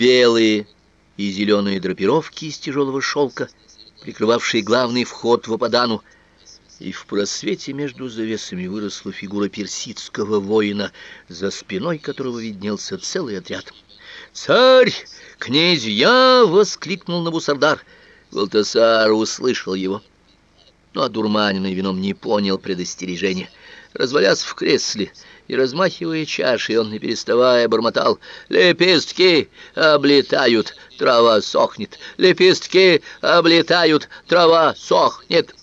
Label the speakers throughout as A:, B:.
A: белые и зеленые драпировки из тяжелого шелка, прикрывавшие главный вход в Ападану, и в просвете между завесами выросла фигура персидского воина, за спиной которого виднелся целый отряд. «Царь! Князья!» — воскликнул Набусардар. Валтасар услышал его, но одурманенный вином не понял предостережения. Развалясь в кресле и размахивая чашей, он, не переставая, бормотал «Лепестки облетают, трава сохнет! Лепестки облетают, трава сохнет!»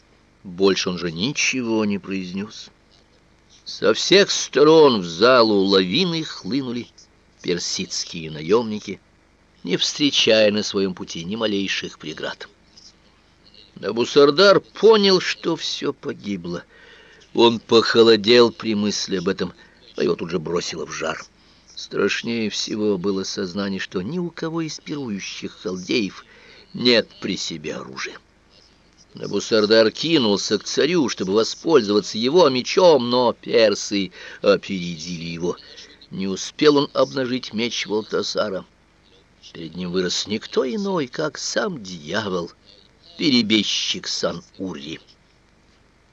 A: Больше он же ничего не произнес. Со всех сторон в залу лавины хлынули персидские наемники, не встречая на своем пути ни малейших преград. Набусардар понял, что все погибло. Он похолодел при мысли об этом, но его тут же бросило в жар. Страшнее всего было сознание, что ни у кого из пирующих халдеев нет при себе оружия. Набусардар кинулся к царю, чтобы воспользоваться его мечом, но персы опередили его. Не успел он обнажить меч Валтасара. Перед ним вырос никто иной, как сам дьявол, перебежчик Сан-Ури.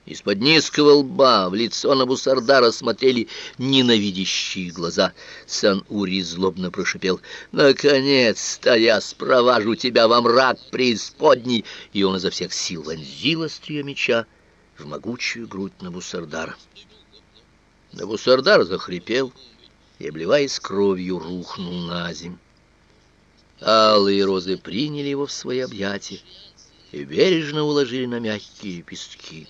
A: Из-под низкого лба в лицо Набусардара смотрели ненавидящие глаза. Сан-Ури злобно прошипел. «Наконец-то я спроважу тебя во мрак преисподней!» И он изо всех сил вонзил острие меча в могучую грудь Набусардара. Набусардар захрипел и, обливаясь кровью, рухнул на земь. Алые розы приняли его в свои объятия и бережно уложили на мягкие пестки.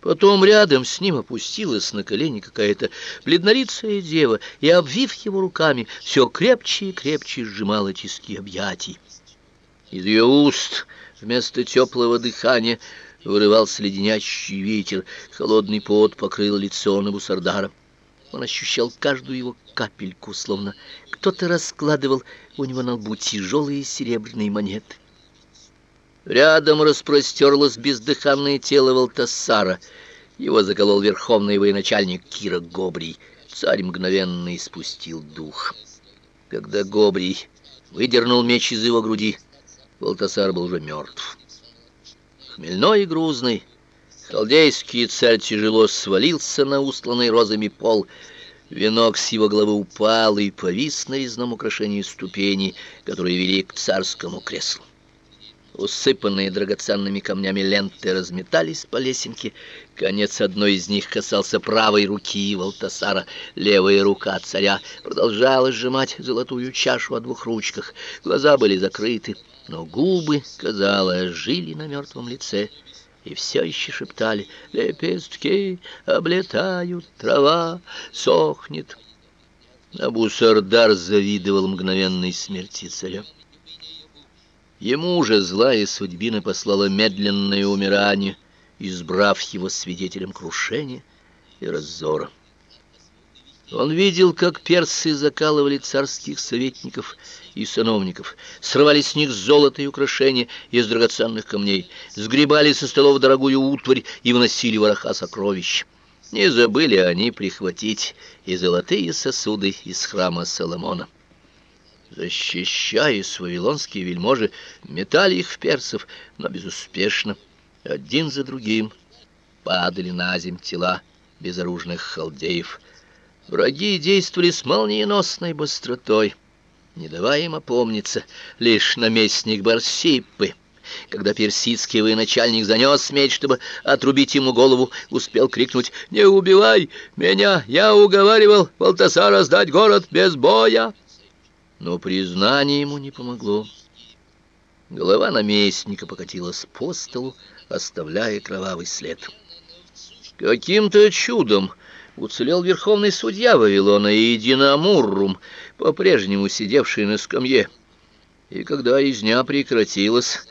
A: Потом рядом с ним опустилась на колени какая-то бледнолицая дева и, обвив его руками, все крепче и крепче сжимала тиски объятий. Из ее уст вместо теплого дыхания вырывался леденящий ветер, холодный пот покрыл лицо Набусардара. Он ощущал каждую его капельку, словно кто-то раскладывал у него на лбу тяжелые серебряные монеты. Рядом распростерлось бездыханное тело Валтасара. Его заколол верховный военачальник Кира Гобрий. Царь мгновенно испустил дух. Когда Гобрий выдернул меч из его груди, Валтасар был уже мертв. Хмельной и грузный, халдейский царь тяжело свалился на устланный розами пол. Венок с его головы упал и повис на резном украшении ступеней, которые вели к царскому креслу. Усыпанные драгоценными камнями ленты разметались по лесенке. Конец одной из них касался правой руки Валтасара. Левая рука царя продолжала сжимать золотую чашу о двух ручках. Глаза были закрыты, но губы, казалось, жили на мертвом лице. И все еще шептали «Лепестки облетают, трава сохнет». Абу-Сардар завидовал мгновенной смерти царя. Ему же злая судьбина послала медленное умирание, избрав его свидетелем крушения и раззора. Он видел, как персы закалывали царских советников и сановников, срывали с них золото и украшения из драгоценных камней, сгребали со столов дорогую утварь и выносили вороха сокровищ. Не забыли они прихватить и золотые сосуды из храма Соломона. Защищаясь, вавилонские вельможи метали их в персов, но безуспешно. Один за другим падали на земь тела безоружных халдеев. Враги действовали с молниеносной быстротой, не давая им опомниться. Лишь наместник Барсиппы, когда персидский военачальник занес меч, чтобы отрубить ему голову, успел крикнуть «Не убивай меня! Я уговаривал Валтасара сдать город без боя!» Но признание ему не помогло. Голова наместника покатилась по столу, оставляя кровавый след. Каким-то чудом уцелел верховный судья Вавилона и Динамуррум, по-прежнему сидевший на скамье. И когда изня прекратилась,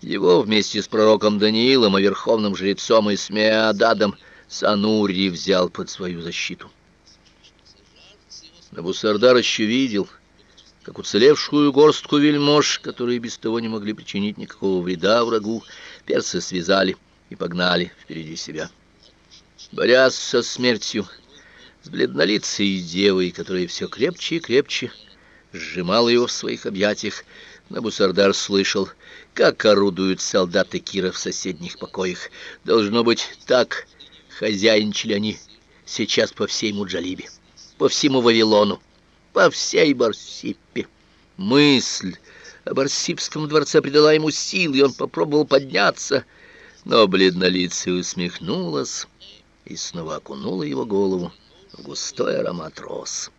A: его вместе с пророком Даниилом и верховным жрецом Исмеададом Санури взял под свою защиту. Набусардар еще видел — как уцелевшую горстку вельмож, которые без того не могли причинить никакого вреда врагу, персы связали и погнали впереди себя. Борясь со смертью, с бледнолицей девой, которая все крепче и крепче сжимала его в своих объятиях. Набусардар слышал, как орудуют солдаты Кира в соседних покоях. Должно быть, так хозяйничали они сейчас по всей Муджалибе, по всему Вавилону, по всей Барсиппе. Мысль о Барсипском дворце придала ему сил, и он попробовал подняться, но бледнолицая усмехнулась и снова окунула его голову в густой аромат роз.